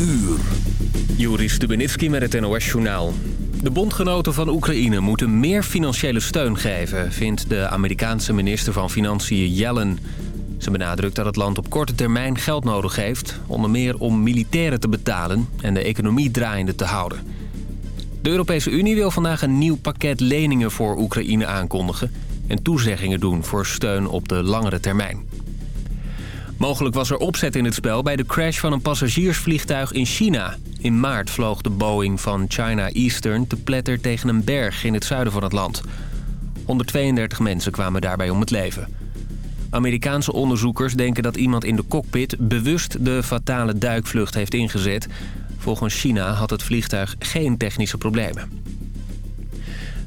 uur. Stubenitski met het NOS-journaal. De bondgenoten van Oekraïne moeten meer financiële steun geven... vindt de Amerikaanse minister van Financiën Yellen. Ze benadrukt dat het land op korte termijn geld nodig heeft... onder meer om militairen te betalen en de economie draaiende te houden. De Europese Unie wil vandaag een nieuw pakket leningen voor Oekraïne aankondigen... en toezeggingen doen voor steun op de langere termijn. Mogelijk was er opzet in het spel bij de crash van een passagiersvliegtuig in China. In maart vloog de Boeing van China Eastern te pletter tegen een berg in het zuiden van het land. 132 mensen kwamen daarbij om het leven. Amerikaanse onderzoekers denken dat iemand in de cockpit bewust de fatale duikvlucht heeft ingezet. Volgens China had het vliegtuig geen technische problemen.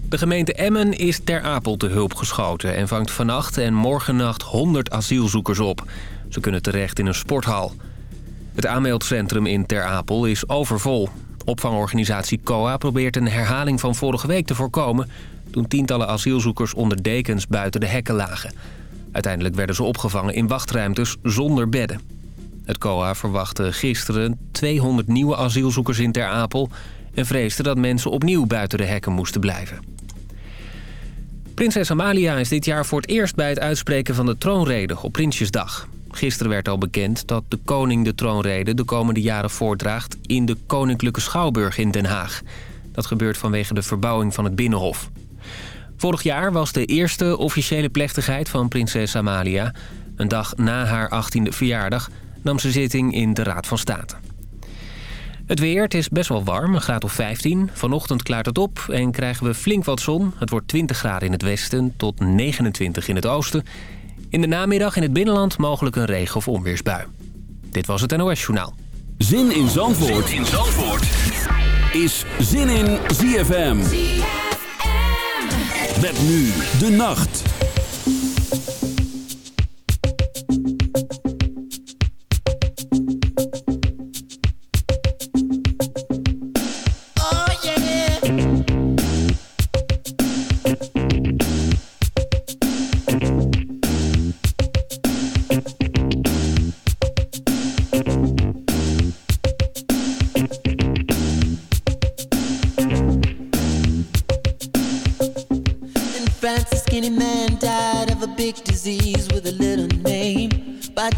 De gemeente Emmen is ter Apel te hulp geschoten... en vangt vannacht en morgennacht 100 asielzoekers op. Ze kunnen terecht in een sporthal. Het aanmeldcentrum in Ter Apel is overvol. Opvangorganisatie COA probeert een herhaling van vorige week te voorkomen... toen tientallen asielzoekers onder dekens buiten de hekken lagen. Uiteindelijk werden ze opgevangen in wachtruimtes zonder bedden. Het COA verwachtte gisteren 200 nieuwe asielzoekers in Ter Apel... en vreesde dat mensen opnieuw buiten de hekken moesten blijven. Prinses Amalia is dit jaar voor het eerst bij het uitspreken van de troonrede op Prinsjesdag. Gisteren werd al bekend dat de koning de troonrede de komende jaren voordraagt... in de Koninklijke Schouwburg in Den Haag. Dat gebeurt vanwege de verbouwing van het Binnenhof. Vorig jaar was de eerste officiële plechtigheid van prinses Amalia. Een dag na haar 18e verjaardag nam ze zitting in de Raad van State. Het weer, het is best wel warm, een graad of 15. Vanochtend klaart het op en krijgen we flink wat zon. Het wordt 20 graden in het westen tot 29 in het oosten. In de namiddag in het binnenland mogelijk een regen- of onweersbui. Dit was het NOS Journaal. Zin in Zandvoort, zin in Zandvoort. is Zin in ZFM. ZFM. Met nu de nacht.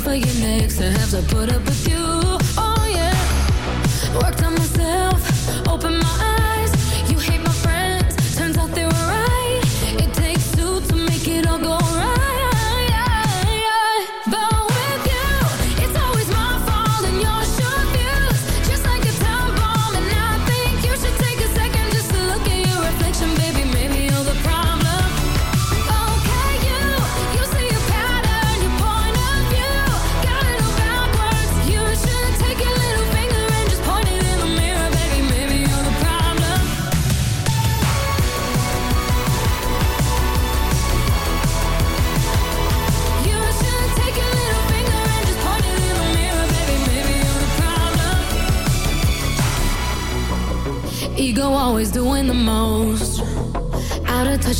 fight for your next and have to put up with you. Oh yeah. Worked on myself, open my eyes.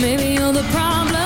maybe you're the problem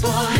boy.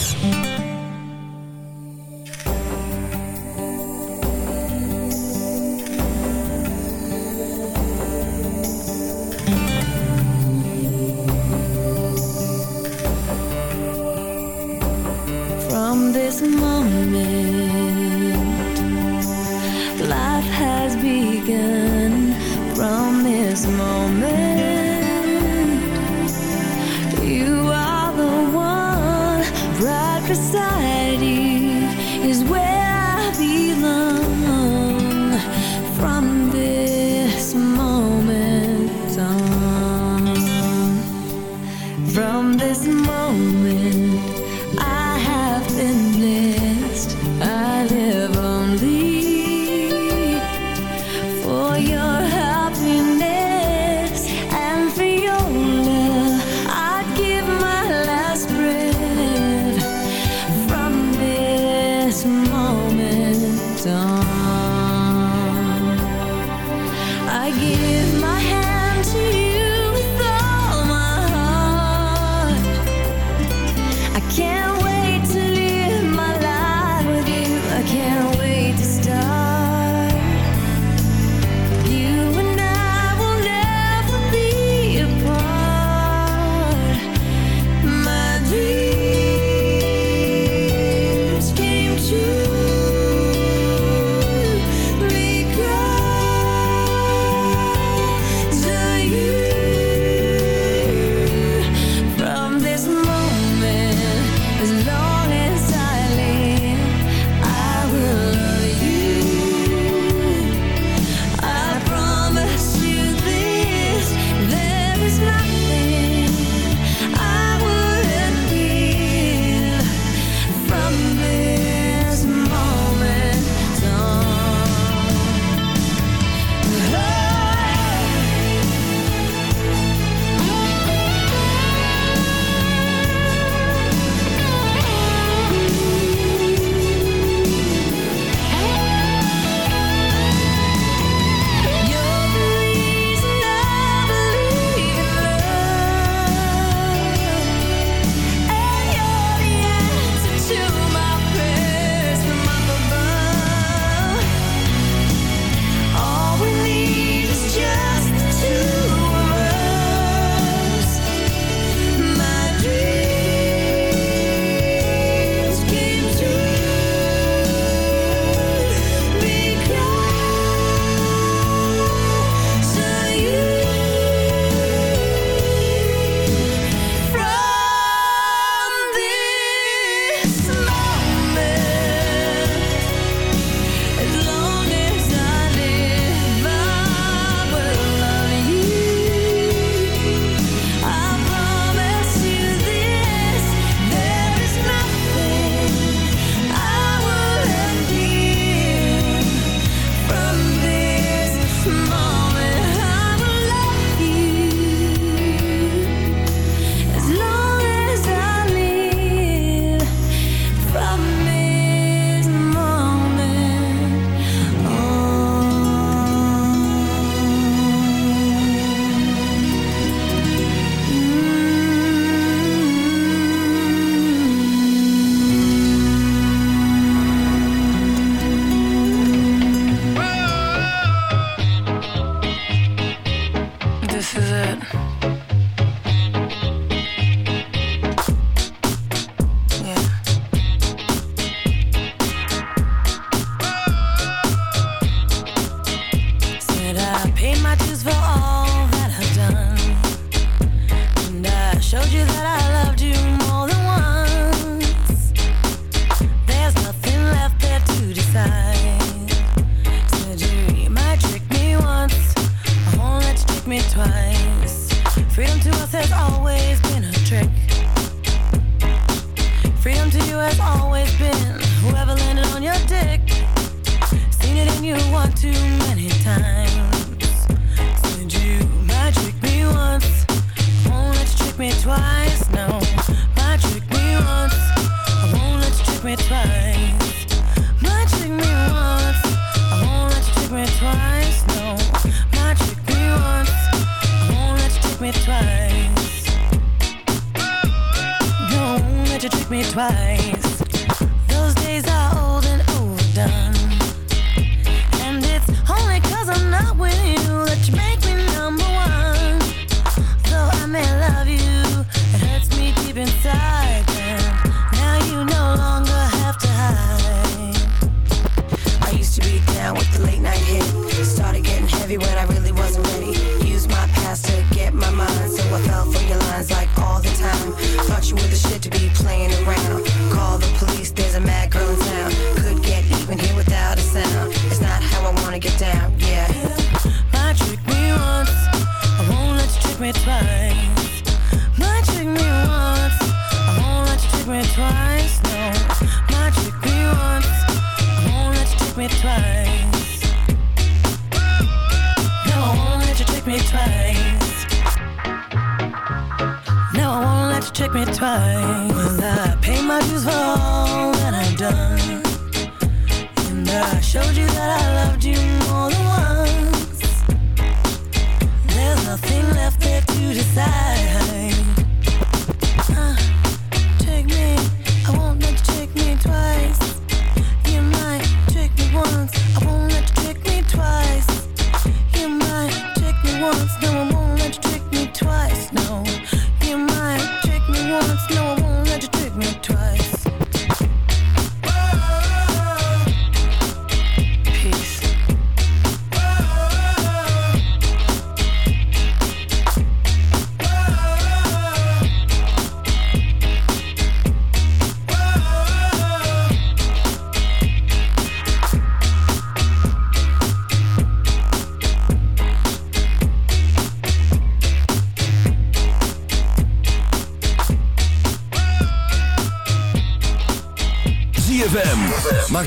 twice.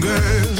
girl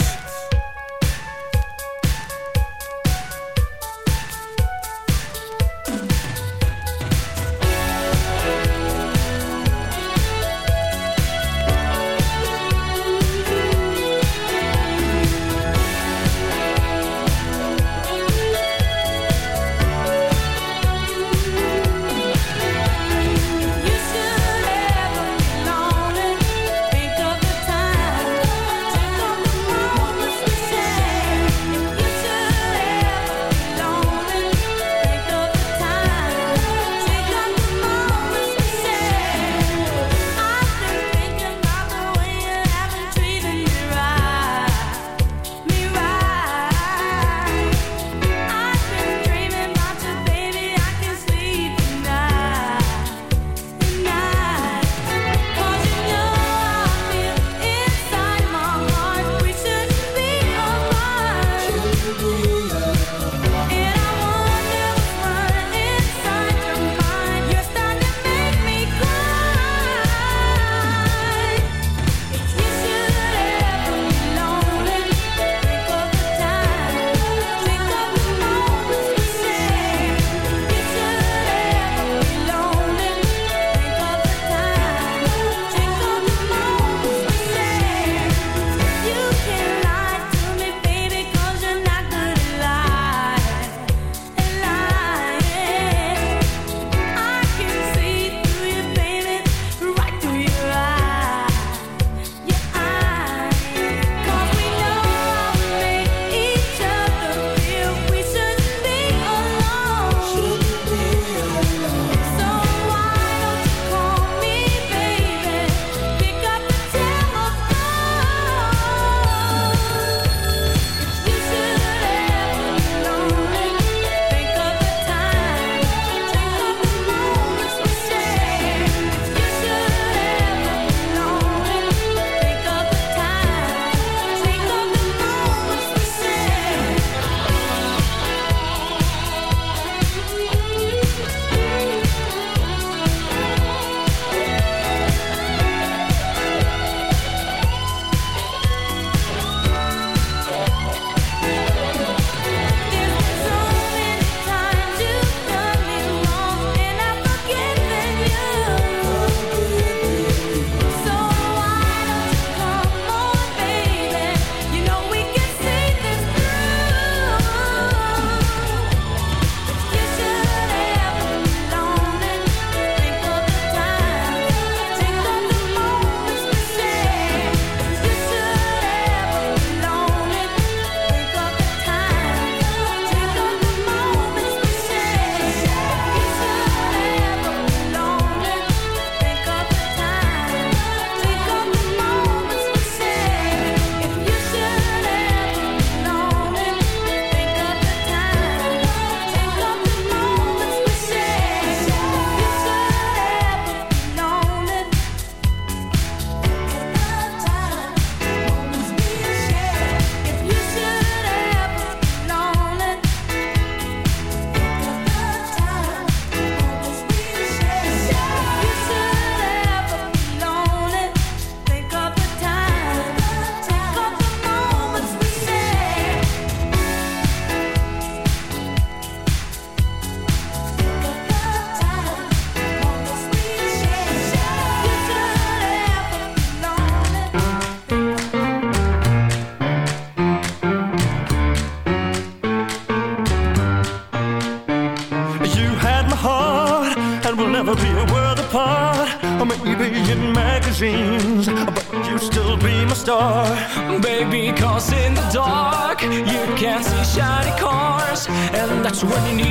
when you need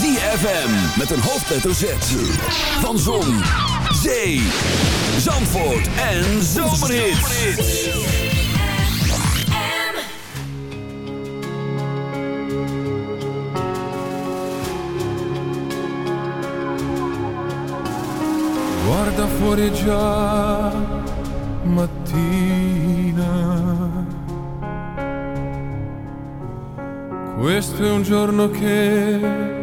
ZFM met een hoofdletter Z. Van Zon, Zee, Zandvoort en Zomerhits. Guarda fuori già mattina Questo è un giorno che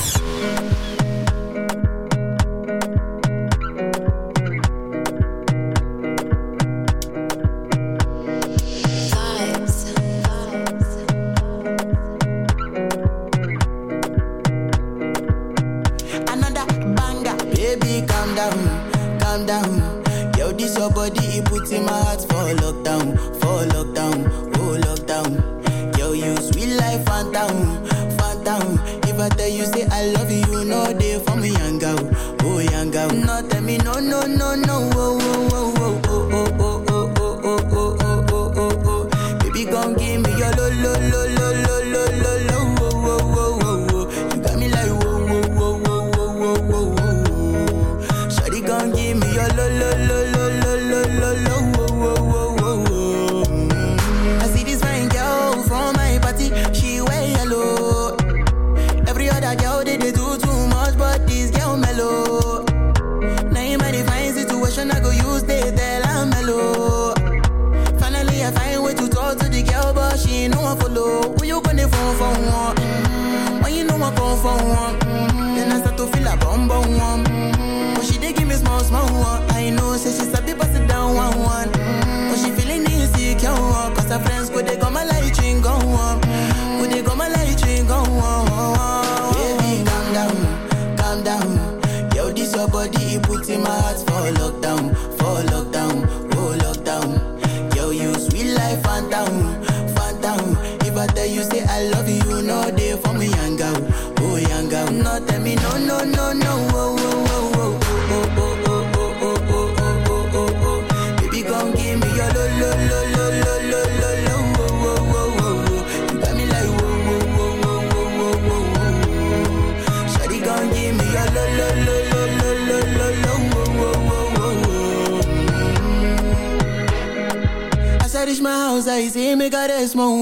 is in me got a small